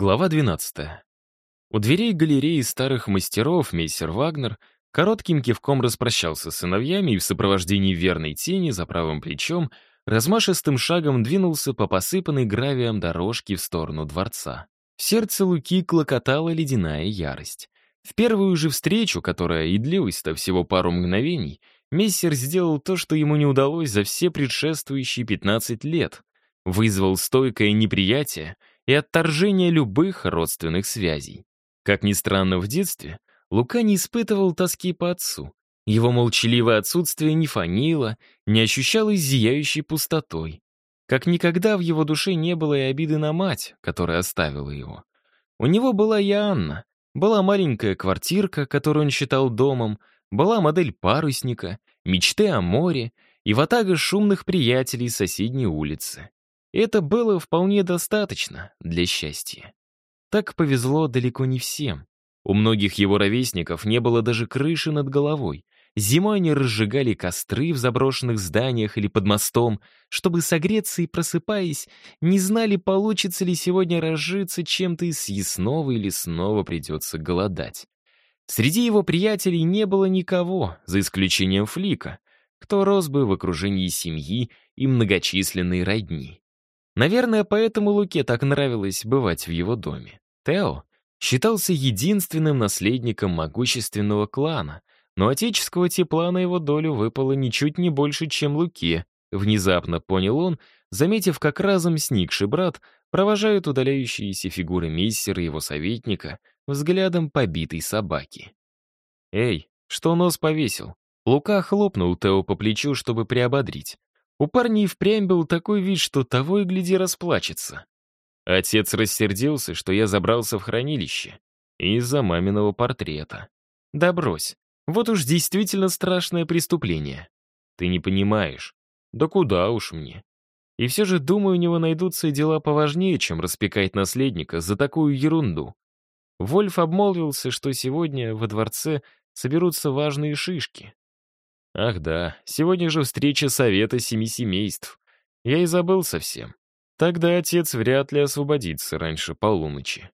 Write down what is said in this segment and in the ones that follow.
Глава 12. У дверей галереи старых мастеров мейсер Вагнер коротким кивком распрощался с сыновьями и в сопровождении верной тени за правым плечом размашистым шагом двинулся по посыпанной гравием дорожке в сторону дворца. В сердце Луки клокотала ледяная ярость. В первую же встречу, которая и длилась-то всего пару мгновений, мессер сделал то, что ему не удалось за все предшествующие 15 лет. Вызвал стойкое неприятие — и отторжение любых родственных связей. Как ни странно, в детстве Лука не испытывал тоски по отцу. Его молчаливое отсутствие не фанило, не ощущалось зияющей пустотой. Как никогда в его душе не было и обиды на мать, которая оставила его. У него была и Анна, была маленькая квартирка, которую он считал домом, была модель парусника, мечты о море и ватага шумных приятелей соседней улицы. Это было вполне достаточно для счастья. Так повезло далеко не всем. У многих его ровесников не было даже крыши над головой. Зимой они разжигали костры в заброшенных зданиях или под мостом, чтобы согреться и, просыпаясь, не знали, получится ли сегодня разжиться чем-то из съестного или снова придется голодать. Среди его приятелей не было никого, за исключением Флика, кто рос бы в окружении семьи и многочисленной родни. Наверное, поэтому Луке так нравилось бывать в его доме. Тео считался единственным наследником могущественного клана, но отеческого тепла на его долю выпало ничуть не больше, чем Луке. Внезапно понял он, заметив, как разом сникший брат провожает удаляющиеся фигуры миссера и его советника взглядом побитой собаки. «Эй, что нос повесил?» Лука хлопнул Тео по плечу, чтобы приободрить. У парня и впрямь был такой вид, что того и гляди расплачется. Отец рассердился, что я забрался в хранилище из-за маминого портрета. Да брось, вот уж действительно страшное преступление. Ты не понимаешь. Да куда уж мне. И все же, думаю, у него найдутся дела поважнее, чем распекать наследника за такую ерунду. Вольф обмолвился, что сегодня во дворце соберутся важные шишки. Ах да, сегодня же встреча совета семи семейств. Я и забыл совсем. Тогда отец вряд ли освободится раньше полуночи.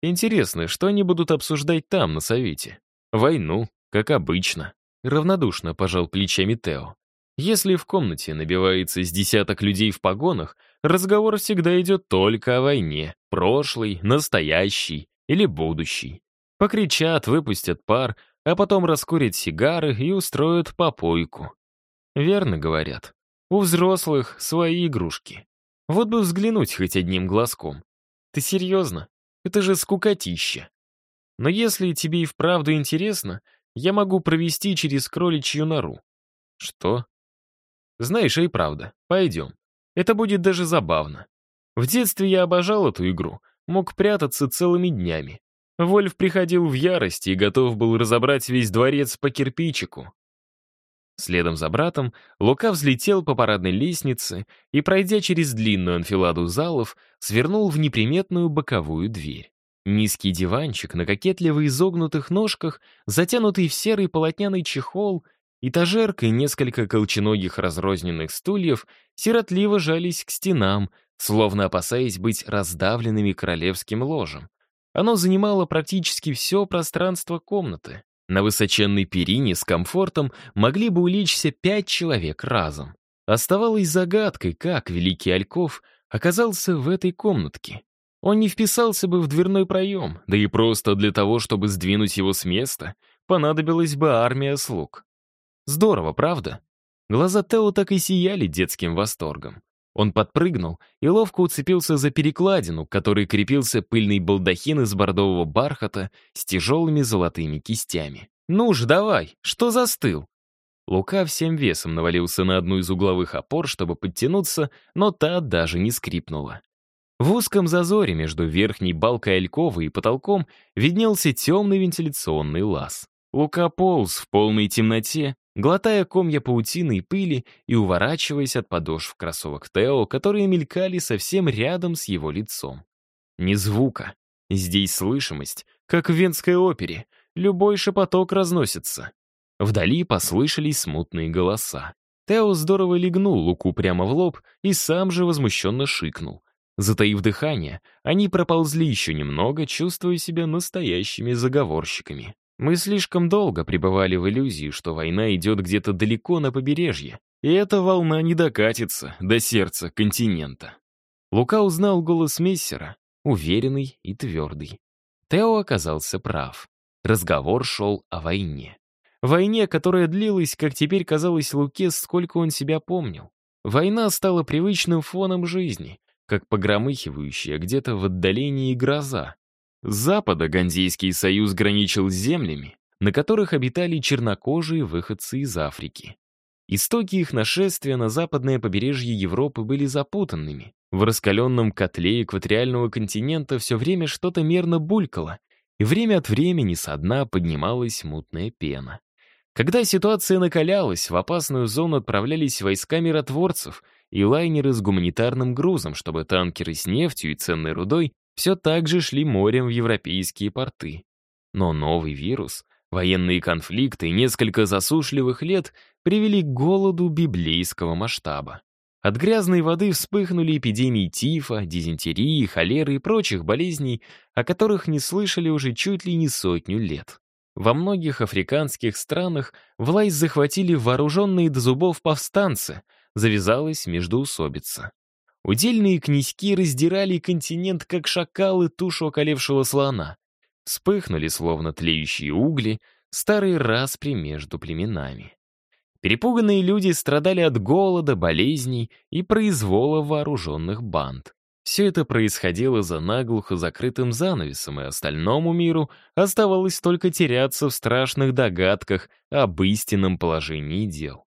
Интересно, что они будут обсуждать там, на совете? Войну, как обычно. Равнодушно пожал плечами Тео. Если в комнате набивается с десяток людей в погонах, разговор всегда идет только о войне. Прошлой, настоящей или будущей. Покричат, выпустят пар, а потом раскурят сигары и устроят попойку. Верно говорят. У взрослых свои игрушки. Вот бы взглянуть хоть одним глазком. Ты серьезно? Это же скукотища. Но если тебе и вправду интересно, я могу провести через кроличью нору. Что? Знаешь, и правда, пойдем. Это будет даже забавно. В детстве я обожал эту игру, мог прятаться целыми днями. Вольф приходил в ярость и готов был разобрать весь дворец по кирпичику. Следом за братом Лука взлетел по парадной лестнице и, пройдя через длинную анфиладу залов, свернул в неприметную боковую дверь. Низкий диванчик на кокетливо изогнутых ножках, затянутый в серый полотняный чехол, этажерка и несколько колченогих разрозненных стульев сиротливо жались к стенам, словно опасаясь быть раздавленными королевским ложем. Оно занимало практически все пространство комнаты. На высоченной перине с комфортом могли бы улечься пять человек разом. Оставалось загадкой, как Великий Альков оказался в этой комнатке. Он не вписался бы в дверной проем, да и просто для того, чтобы сдвинуть его с места, понадобилась бы армия слуг. Здорово, правда? Глаза Тео так и сияли детским восторгом. Он подпрыгнул и ловко уцепился за перекладину, к которой крепился пыльный балдахин из бордового бархата с тяжелыми золотыми кистями. «Ну же, давай! Что застыл?» Лука всем весом навалился на одну из угловых опор, чтобы подтянуться, но та даже не скрипнула. В узком зазоре между верхней балкой альковы и потолком виднелся темный вентиляционный лаз. Лука полз в полной темноте, глотая комья паутины и пыли и уворачиваясь от подошв кроссовок Тео, которые мелькали совсем рядом с его лицом. Ни звука. Здесь слышимость, как в венской опере. Любой шепоток разносится. Вдали послышались смутные голоса. Тео здорово легнул Луку прямо в лоб и сам же возмущенно шикнул. Затаив дыхание, они проползли еще немного, чувствуя себя настоящими заговорщиками. Мы слишком долго пребывали в иллюзии, что война идет где-то далеко на побережье, и эта волна не докатится до сердца континента. Лука узнал голос Мессера, уверенный и твердый. Тео оказался прав. Разговор шел о войне. Войне, которая длилась, как теперь казалось Луке, сколько он себя помнил. Война стала привычным фоном жизни, как погромыхивающая где-то в отдалении гроза. С запада Ганзейский союз граничил с землями, на которых обитали чернокожие выходцы из Африки. Истоки их нашествия на западное побережье Европы были запутанными. В раскаленном котле экваториального континента все время что-то мерно булькало, и время от времени со дна поднималась мутная пена. Когда ситуация накалялась, в опасную зону отправлялись войска миротворцев и лайнеры с гуманитарным грузом, чтобы танкеры с нефтью и ценной рудой все так же шли морем в европейские порты. Но новый вирус, военные конфликты и несколько засушливых лет привели к голоду библейского масштаба. От грязной воды вспыхнули эпидемии тифа, дизентерии, холеры и прочих болезней, о которых не слышали уже чуть ли не сотню лет. Во многих африканских странах власть захватили вооруженные до зубов повстанцы, завязалась междоусобица. Удельные князьки раздирали континент, как шакалы тушу околевшего слона. Вспыхнули, словно тлеющие угли, старые распри между племенами. Перепуганные люди страдали от голода, болезней и произвола вооруженных банд. Все это происходило за наглухо закрытым занавесом, и остальному миру оставалось только теряться в страшных догадках об истинном положении дел.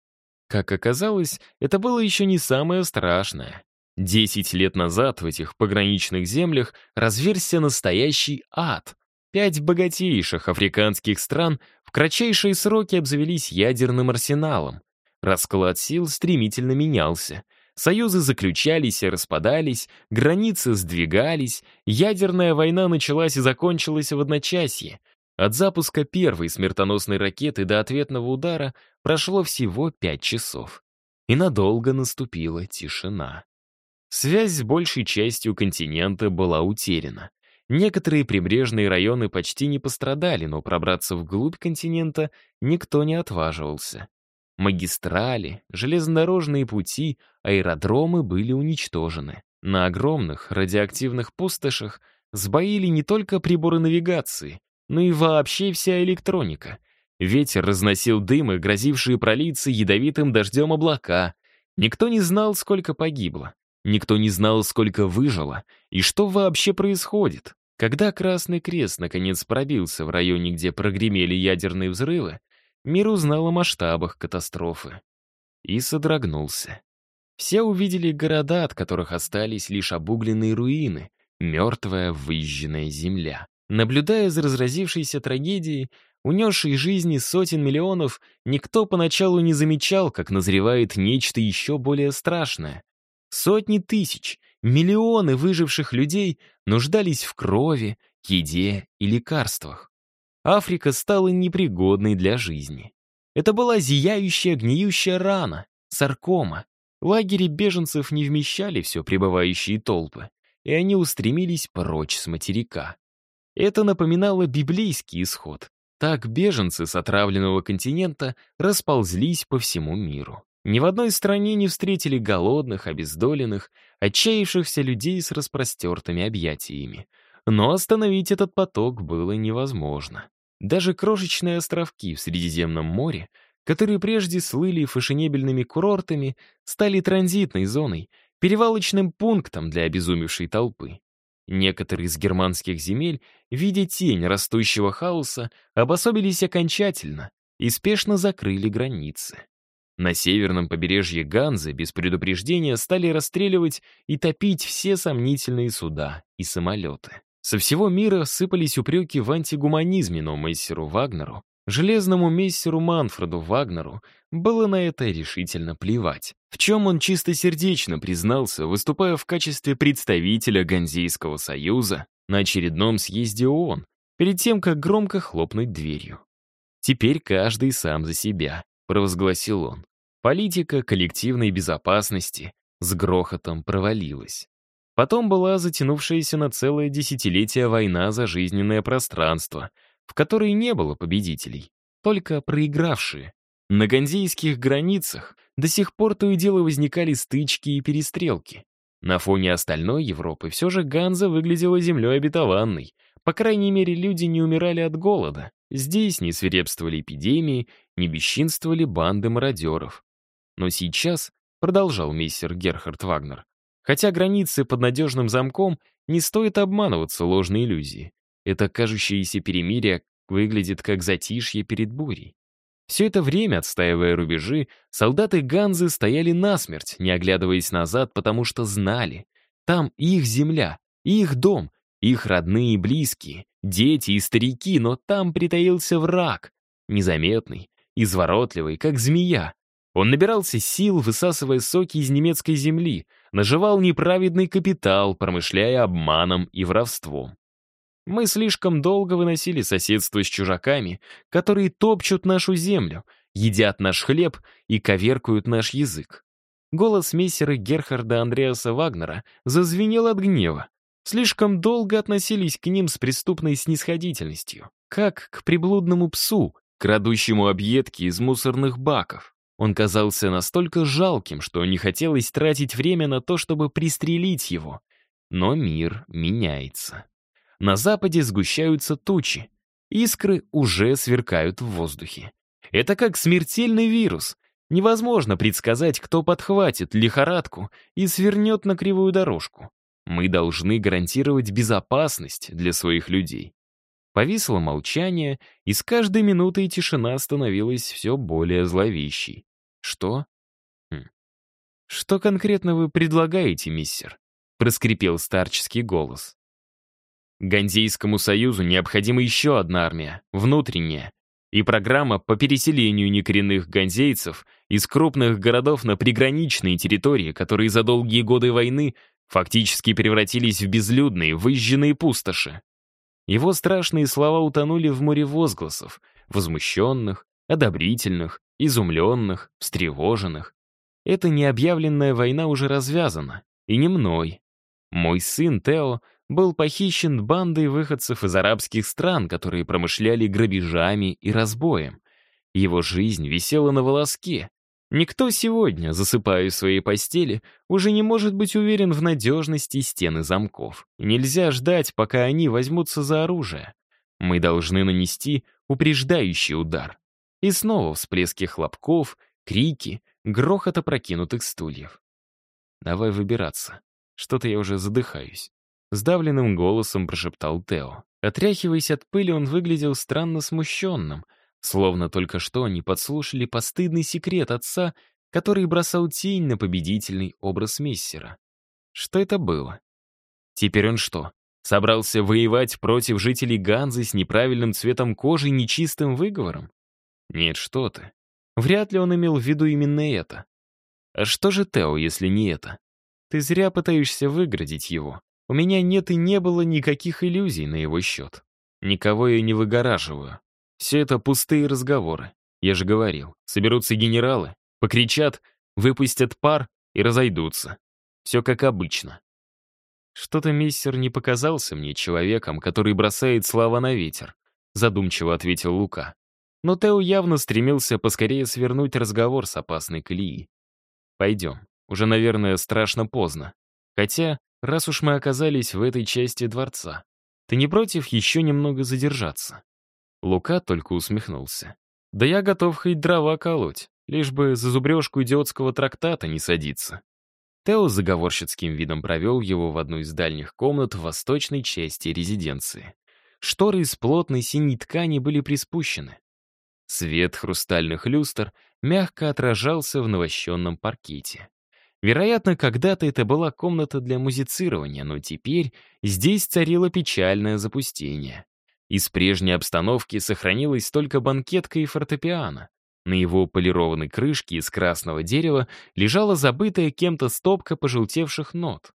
Как оказалось, это было еще не самое страшное. Десять лет назад в этих пограничных землях разверся настоящий ад — Пять богатейших африканских стран в кратчайшие сроки обзавелись ядерным арсеналом. Расклад сил стремительно менялся. Союзы заключались и распадались, границы сдвигались, ядерная война началась и закончилась в одночасье. От запуска первой смертоносной ракеты до ответного удара прошло всего пять часов. И надолго наступила тишина. Связь с большей частью континента была утеряна. Некоторые прибрежные районы почти не пострадали, но пробраться вглубь континента никто не отваживался. Магистрали, железнодорожные пути, аэродромы были уничтожены. На огромных радиоактивных пустошах сбоили не только приборы навигации, но и вообще вся электроника. Ветер разносил дымы, грозившие пролиться ядовитым дождем облака. Никто не знал, сколько погибло. Никто не знал, сколько выжило и что вообще происходит. Когда Красный Крест наконец пробился в районе, где прогремели ядерные взрывы, мир узнал о масштабах катастрофы. И содрогнулся. Все увидели города, от которых остались лишь обугленные руины, мертвая выжженная земля. Наблюдая за разразившейся трагедией, унесшей жизни сотен миллионов, никто поначалу не замечал, как назревает нечто еще более страшное. Сотни тысяч, миллионы выживших людей нуждались в крови, еде и лекарствах. Африка стала непригодной для жизни. Это была зияющая гниющая рана, саркома. Лагери беженцев не вмещали все прибывающие толпы, и они устремились прочь с материка. Это напоминало библейский исход. Так беженцы с отравленного континента расползлись по всему миру. Ни в одной стране не встретили голодных, обездоленных, отчаявшихся людей с распростертыми объятиями. Но остановить этот поток было невозможно. Даже крошечные островки в Средиземном море, которые прежде слыли фашенебельными курортами, стали транзитной зоной, перевалочным пунктом для обезумевшей толпы. Некоторые из германских земель, видя тень растущего хаоса, обособились окончательно и спешно закрыли границы. На северном побережье Ганзы без предупреждения стали расстреливать и топить все сомнительные суда и самолеты. Со всего мира сыпались упреки в антигуманизме, но мессеру Вагнеру, железному мессеру Манфреду Вагнеру, было на это решительно плевать. В чем он чистосердечно признался, выступая в качестве представителя Ганзейского союза на очередном съезде ООН, перед тем, как громко хлопнуть дверью. Теперь каждый сам за себя провозгласил он. Политика коллективной безопасности с грохотом провалилась. Потом была затянувшаяся на целое десятилетие война за жизненное пространство, в которой не было победителей, только проигравшие. На ганзейских границах до сих пор то и дело возникали стычки и перестрелки. На фоне остальной Европы все же Ганза выглядела землей обетованной. По крайней мере, люди не умирали от голода. Здесь не свирепствовали эпидемии, не бесчинствовали банды мародеров. Но сейчас, продолжал мистер Герхард Вагнер, хотя границы под надежным замком, не стоит обманываться ложной иллюзией. Это кажущееся перемирие выглядит как затишье перед бурей. Все это время, отстаивая рубежи, солдаты Ганзы стояли насмерть, не оглядываясь назад, потому что знали. Там их земля, их дом, их родные и близкие, дети и старики, но там притаился враг, незаметный, изворотливый, как змея. Он набирался сил, высасывая соки из немецкой земли, наживал неправедный капитал, промышляя обманом и воровством. Мы слишком долго выносили соседство с чужаками, которые топчут нашу землю, едят наш хлеб и коверкуют наш язык. Голос мессера Герхарда Андреаса Вагнера зазвенел от гнева. Слишком долго относились к ним с преступной снисходительностью, как к приблудному псу, крадущему объедки из мусорных баков. Он казался настолько жалким, что не хотелось тратить время на то, чтобы пристрелить его. Но мир меняется. На западе сгущаются тучи. Искры уже сверкают в воздухе. Это как смертельный вирус. Невозможно предсказать, кто подхватит лихорадку и свернет на кривую дорожку. Мы должны гарантировать безопасность для своих людей. Повисло молчание, и с каждой минутой тишина становилась все более зловещей. Что? Хм. Что конкретно вы предлагаете, миссер? Проскрипел старческий голос. Ганзейскому союзу необходима еще одна армия, внутренняя, и программа по переселению некоренных ганзейцев из крупных городов на приграничные территории, которые за долгие годы войны фактически превратились в безлюдные, выжженные пустоши. Его страшные слова утонули в море возгласов, возмущенных, одобрительных, изумленных, встревоженных. Эта необъявленная война уже развязана, и не мной. Мой сын Тео — был похищен бандой выходцев из арабских стран, которые промышляли грабежами и разбоем. Его жизнь висела на волоске. Никто сегодня, засыпая в своей постели, уже не может быть уверен в надежности стены замков. Нельзя ждать, пока они возьмутся за оружие. Мы должны нанести упреждающий удар. И снова всплески хлопков, крики, грохот опрокинутых стульев. Давай выбираться. Что-то я уже задыхаюсь. Сдавленным голосом прошептал Тео. Отряхиваясь от пыли, он выглядел странно смущенным, словно только что они подслушали постыдный секрет отца, который бросал тень на победительный образ мессера. Что это было? Теперь он что, собрался воевать против жителей Ганзы с неправильным цветом кожи и нечистым выговором? Нет, что ты. Вряд ли он имел в виду именно это. А что же Тео, если не это? Ты зря пытаешься выградить его. У меня нет и не было никаких иллюзий на его счет. Никого я не выгораживаю. Все это пустые разговоры. Я же говорил, соберутся генералы, покричат, выпустят пар и разойдутся. Все как обычно. Что-то мистер не показался мне человеком, который бросает слова на ветер, задумчиво ответил Лука. Но Тео явно стремился поскорее свернуть разговор с опасной колеи. Пойдем. Уже, наверное, страшно поздно. Хотя раз уж мы оказались в этой части дворца. Ты не против еще немного задержаться?» Лука только усмехнулся. «Да я готов хоть дрова колоть, лишь бы за зубрежку идиотского трактата не садиться». Тео заговорщицким видом провел его в одну из дальних комнат в восточной части резиденции. Шторы из плотной синей ткани были приспущены. Свет хрустальных люстр мягко отражался в навощенном паркете. Вероятно, когда-то это была комната для музицирования, но теперь здесь царило печальное запустение. Из прежней обстановки сохранилась только банкетка и фортепиано. На его полированной крышке из красного дерева лежала забытая кем-то стопка пожелтевших нот.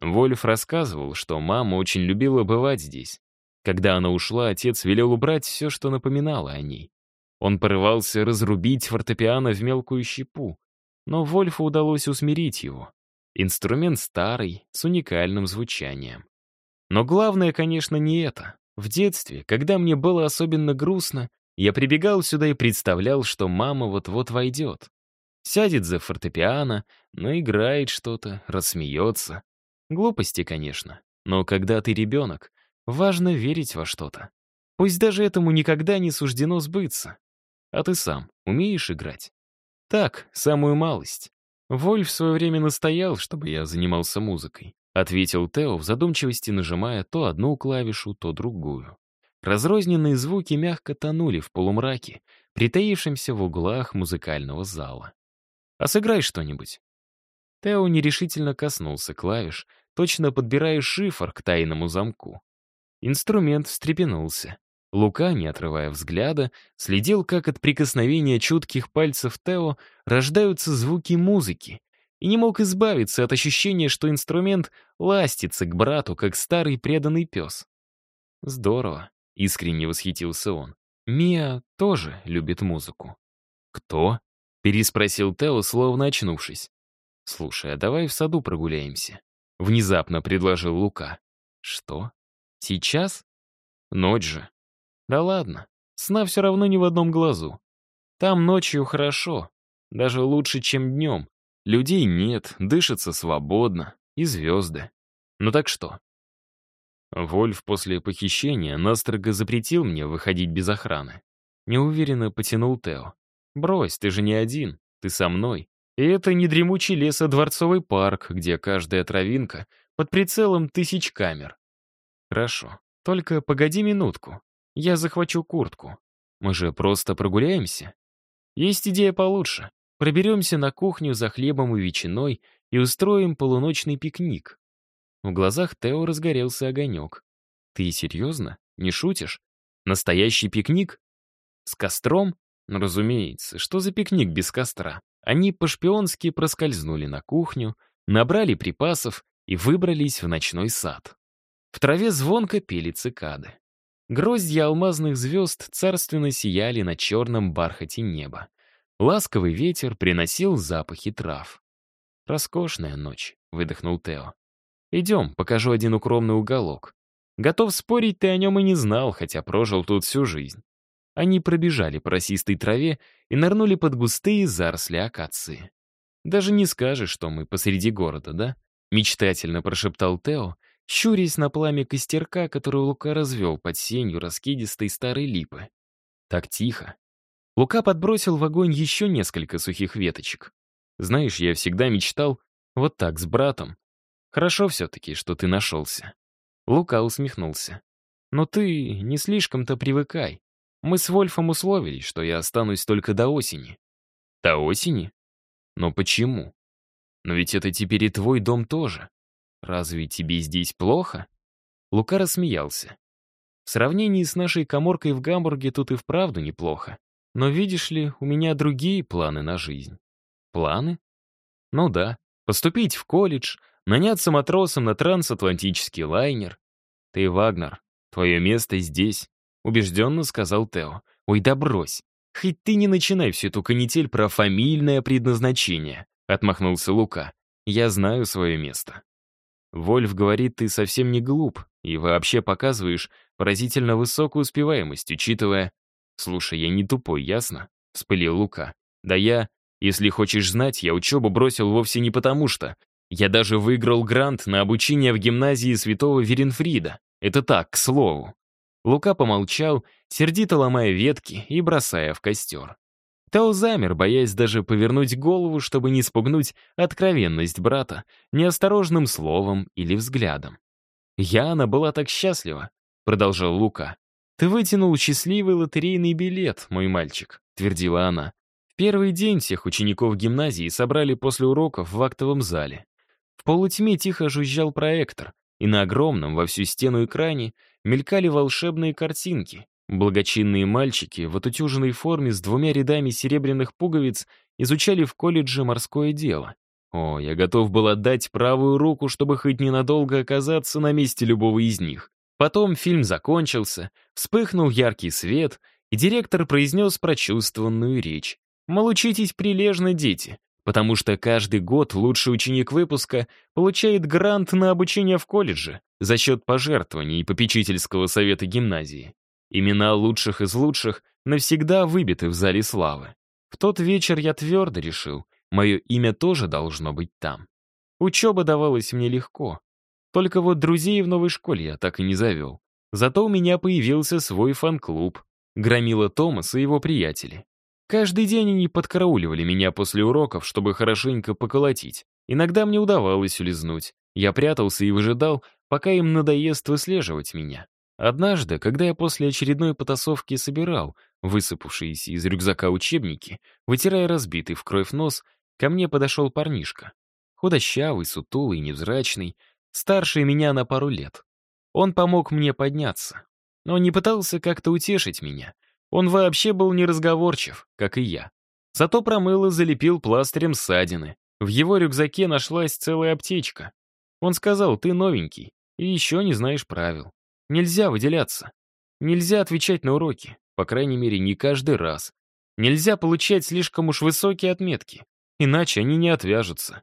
Вольф рассказывал, что мама очень любила бывать здесь. Когда она ушла, отец велел убрать все, что напоминало о ней. Он порывался разрубить фортепиано в мелкую щепу, но Вольфу удалось усмирить его. Инструмент старый, с уникальным звучанием. Но главное, конечно, не это. В детстве, когда мне было особенно грустно, я прибегал сюда и представлял, что мама вот-вот войдет. Сядет за фортепиано, наиграет что-то, рассмеется. Глупости, конечно. Но когда ты ребенок, важно верить во что-то. Пусть даже этому никогда не суждено сбыться. А ты сам умеешь играть? Так, самую малость. Вольф в свое время настоял, чтобы я занимался музыкой. Ответил Тео в задумчивости, нажимая то одну клавишу, то другую. Разрозненные звуки мягко тонули в полумраке, притаившемся в углах музыкального зала. «А сыграй что-нибудь». Тео нерешительно коснулся клавиш, точно подбирая шифр к тайному замку. Инструмент встрепенулся. Лука, не отрывая взгляда, следил, как от прикосновения чутких пальцев Тео рождаются звуки музыки, и не мог избавиться от ощущения, что инструмент ластится к брату, как старый преданный пес. «Здорово», — искренне восхитился он. «Мия тоже любит музыку». «Кто?» — переспросил Тео, словно очнувшись. «Слушай, а давай в саду прогуляемся», — внезапно предложил Лука. «Что? Сейчас? Ночь же. Да ладно, сна все равно не в одном глазу. Там ночью хорошо, даже лучше, чем днем. Людей нет, дышится свободно, и звезды. Ну так что? Вольф после похищения настрого запретил мне выходить без охраны. Неуверенно потянул Тео. «Брось, ты же не один, ты со мной. И это не дремучий лес, а дворцовый парк, где каждая травинка под прицелом тысяч камер. Хорошо, только погоди минутку. Я захвачу куртку. Мы же просто прогуляемся. Есть идея получше. Проберемся на кухню за хлебом и ветчиной и устроим полуночный пикник. В глазах Тео разгорелся огонек. Ты серьезно? Не шутишь? Настоящий пикник? С костром? Ну, разумеется, что за пикник без костра? Они по-шпионски проскользнули на кухню, набрали припасов и выбрались в ночной сад. В траве звонко пели цикады. Гроздья алмазных звезд царственно сияли на черном бархате неба. Ласковый ветер приносил запахи трав. «Роскошная ночь», — выдохнул Тео. «Идем, покажу один укромный уголок. Готов спорить, ты о нем и не знал, хотя прожил тут всю жизнь». Они пробежали по росистой траве и нырнули под густые заросли акации. «Даже не скажешь, что мы посреди города, да?» — мечтательно прошептал Тео, щурясь на пламя костерка, который Лука развел под сенью раскидистой старой липы. Так тихо. Лука подбросил в огонь еще несколько сухих веточек. Знаешь, я всегда мечтал вот так с братом. Хорошо все-таки, что ты нашелся. Лука усмехнулся. Но ты не слишком-то привыкай. Мы с Вольфом условились, что я останусь только до осени. До осени? Но почему? Но ведь это теперь и твой дом тоже. «Разве тебе здесь плохо?» Лука рассмеялся. «В сравнении с нашей коморкой в Гамбурге тут и вправду неплохо. Но видишь ли, у меня другие планы на жизнь». «Планы?» «Ну да. Поступить в колледж, наняться матросом на трансатлантический лайнер. Ты, Вагнер, твое место здесь», — убежденно сказал Тео. «Ой, да брось. Хоть ты не начинай всю эту канитель про фамильное предназначение», — отмахнулся Лука. «Я знаю свое место». Вольф говорит, ты совсем не глуп и вообще показываешь поразительно высокую успеваемость, учитывая... Слушай, я не тупой, ясно? Вспылил Лука. Да я, если хочешь знать, я учебу бросил вовсе не потому что. Я даже выиграл грант на обучение в гимназии святого Веренфрида. Это так, к слову. Лука помолчал, сердито ломая ветки и бросая в костер. Тао замер, боясь даже повернуть голову, чтобы не спугнуть откровенность брата неосторожным словом или взглядом. «Яна была так счастлива», — продолжал Лука. «Ты вытянул счастливый лотерейный билет, мой мальчик», — твердила она. В первый день всех учеников гимназии собрали после уроков в актовом зале. В полутьме тихо жужжал проектор, и на огромном во всю стену экране мелькали волшебные картинки, Благочинные мальчики в отутюженной форме с двумя рядами серебряных пуговиц изучали в колледже морское дело. О, я готов был отдать правую руку, чтобы хоть ненадолго оказаться на месте любого из них. Потом фильм закончился, вспыхнул яркий свет, и директор произнес прочувствованную речь. «Мол, учитесь прилежно, дети, потому что каждый год лучший ученик выпуска получает грант на обучение в колледже за счет пожертвований попечительского совета гимназии. Имена лучших из лучших навсегда выбиты в зале славы. В тот вечер я твердо решил, мое имя тоже должно быть там. Учеба давалась мне легко. Только вот друзей в новой школе я так и не завел. Зато у меня появился свой фан-клуб. Громила Томас и его приятели. Каждый день они подкарауливали меня после уроков, чтобы хорошенько поколотить. Иногда мне удавалось улизнуть. Я прятался и выжидал, пока им надоест выслеживать меня. Однажды, когда я после очередной потасовки собирал высыпавшиеся из рюкзака учебники, вытирая разбитый в кровь нос, ко мне подошел парнишка. Худощавый, сутулый, невзрачный, старше меня на пару лет. Он помог мне подняться, но не пытался как-то утешить меня. Он вообще был неразговорчив, как и я. Зато промыл и залепил пластырем ссадины. В его рюкзаке нашлась целая аптечка. Он сказал, ты новенький и еще не знаешь правил. Нельзя выделяться. Нельзя отвечать на уроки, по крайней мере, не каждый раз. Нельзя получать слишком уж высокие отметки, иначе они не отвяжутся.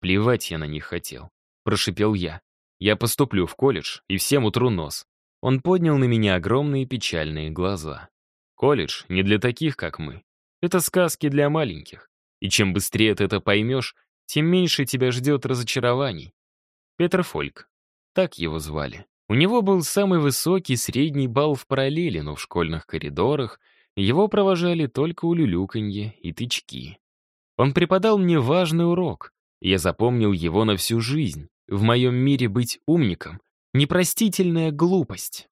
Плевать я на них хотел. Прошипел я. Я поступлю в колледж и всем утру нос. Он поднял на меня огромные печальные глаза. Колледж не для таких, как мы. Это сказки для маленьких. И чем быстрее ты это поймешь, тем меньше тебя ждет разочарований. Петр Фольк. Так его звали. У него был самый высокий средний балл в параллели, но в школьных коридорах его провожали только улюлюканье и тычки. Он преподал мне важный урок. Я запомнил его на всю жизнь. В моем мире быть умником — непростительная глупость.